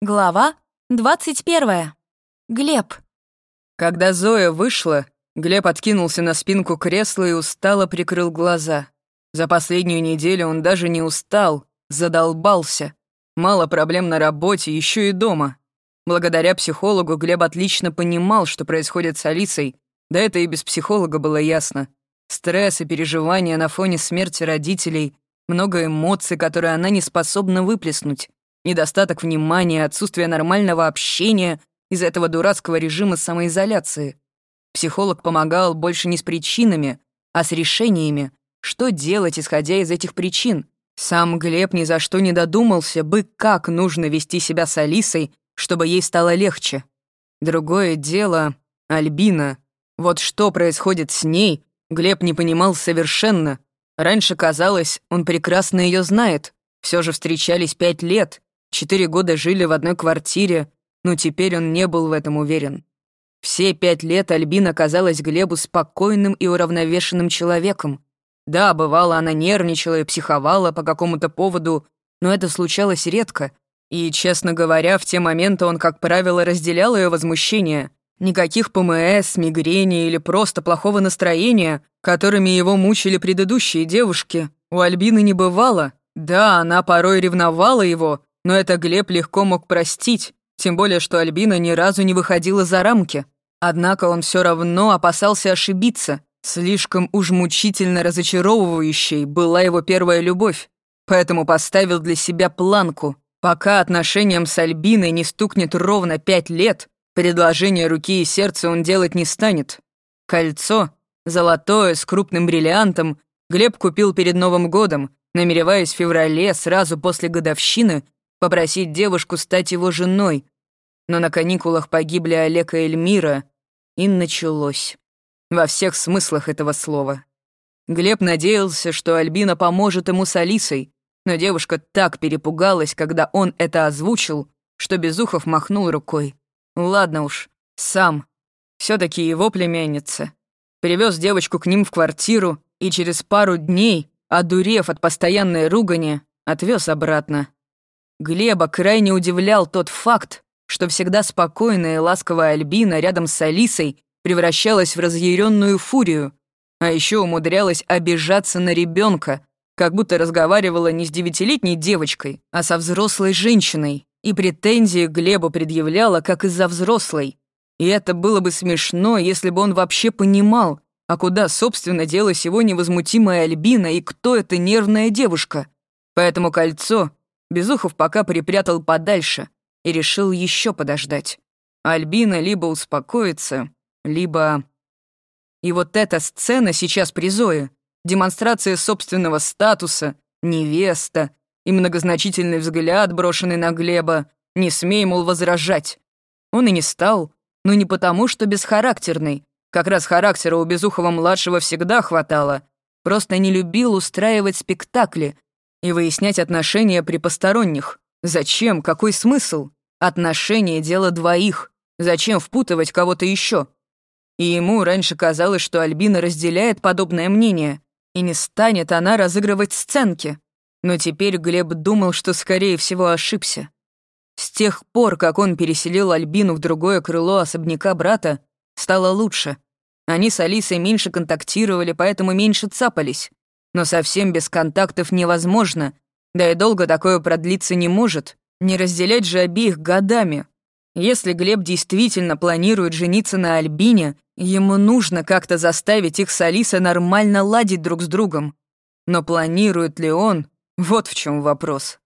Глава 21. Глеб. Когда Зоя вышла, Глеб откинулся на спинку кресла и устало прикрыл глаза. За последнюю неделю он даже не устал, задолбался. Мало проблем на работе, еще и дома. Благодаря психологу Глеб отлично понимал, что происходит с Алисой, да это и без психолога было ясно. Стресс и переживания на фоне смерти родителей, много эмоций, которые она не способна выплеснуть недостаток внимания, отсутствие нормального общения из-за этого дурацкого режима самоизоляции. Психолог помогал больше не с причинами, а с решениями, что делать, исходя из этих причин. Сам Глеб ни за что не додумался бы, как нужно вести себя с Алисой, чтобы ей стало легче. Другое дело — Альбина. Вот что происходит с ней, Глеб не понимал совершенно. Раньше казалось, он прекрасно ее знает. Все же встречались пять лет, Четыре года жили в одной квартире, но теперь он не был в этом уверен. Все пять лет Альбина казалась Глебу спокойным и уравновешенным человеком. Да, бывало, она нервничала и психовала по какому-то поводу, но это случалось редко. И, честно говоря, в те моменты он, как правило, разделял ее возмущение. Никаких ПМС, мигрени или просто плохого настроения, которыми его мучили предыдущие девушки, у Альбины не бывало. Да, она порой ревновала его, но это Глеб легко мог простить, тем более что Альбина ни разу не выходила за рамки. Однако он все равно опасался ошибиться. Слишком уж мучительно разочаровывающей была его первая любовь. Поэтому поставил для себя планку. Пока отношениям с Альбиной не стукнет ровно пять лет, предложение руки и сердца он делать не станет. Кольцо, золотое, с крупным бриллиантом, Глеб купил перед Новым годом, намереваясь в феврале, сразу после годовщины, попросить девушку стать его женой, но на каникулах погибли Олег и Эльмира, и началось. Во всех смыслах этого слова. Глеб надеялся, что Альбина поможет ему с Алисой, но девушка так перепугалась, когда он это озвучил, что Безухов махнул рукой. Ладно уж, сам. все таки его племянница. Привез девочку к ним в квартиру и через пару дней, одурев от постоянной ругани, отвез обратно. Глеба крайне удивлял тот факт, что всегда спокойная и ласковая Альбина рядом с Алисой превращалась в разъяренную фурию, а еще умудрялась обижаться на ребенка, как будто разговаривала не с девятилетней девочкой, а со взрослой женщиной, и претензии Глебу предъявляла, как из-за взрослой. И это было бы смешно, если бы он вообще понимал, а куда, собственно, делась его невозмутимая Альбина и кто эта нервная девушка. Поэтому кольцо Безухов пока припрятал подальше и решил еще подождать. Альбина либо успокоится, либо... И вот эта сцена сейчас при Зое, демонстрация собственного статуса, невеста и многозначительный взгляд, брошенный на Глеба, не смей, мол, возражать. Он и не стал, но не потому, что бесхарактерный. Как раз характера у Безухова-младшего всегда хватало. Просто не любил устраивать спектакли, и выяснять отношения при посторонних. Зачем? Какой смысл? Отношения — дело двоих. Зачем впутывать кого-то еще? И ему раньше казалось, что Альбина разделяет подобное мнение, и не станет она разыгрывать сценки. Но теперь Глеб думал, что, скорее всего, ошибся. С тех пор, как он переселил Альбину в другое крыло особняка брата, стало лучше. Они с Алисой меньше контактировали, поэтому меньше цапались. Но совсем без контактов невозможно, да и долго такое продлиться не может. Не разделять же обеих годами. Если Глеб действительно планирует жениться на Альбине, ему нужно как-то заставить их с Алисой нормально ладить друг с другом. Но планирует ли он? Вот в чем вопрос.